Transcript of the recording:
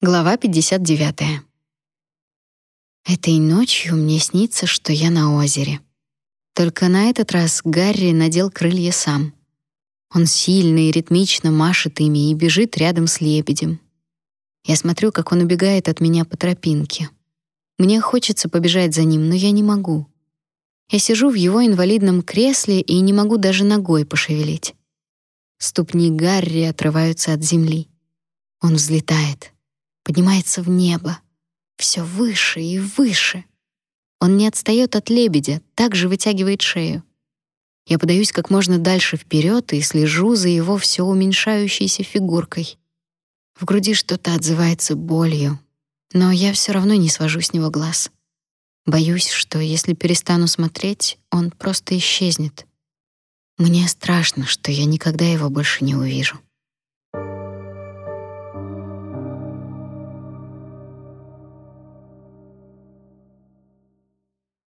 Глава 59. Этой ночью мне снится, что я на озере. Только на этот раз Гарри надел крылья сам. Он сильно и ритмично машет ими и бежит рядом с лебедем. Я смотрю, как он убегает от меня по тропинке. Мне хочется побежать за ним, но я не могу. Я сижу в его инвалидном кресле и не могу даже ногой пошевелить. Ступни Гарри отрываются от земли. Он взлетает поднимается в небо, все выше и выше. Он не отстает от лебедя, также вытягивает шею. Я подаюсь как можно дальше вперед и слежу за его все уменьшающейся фигуркой. В груди что-то отзывается болью, но я все равно не свожу с него глаз. Боюсь, что если перестану смотреть, он просто исчезнет. Мне страшно, что я никогда его больше не увижу.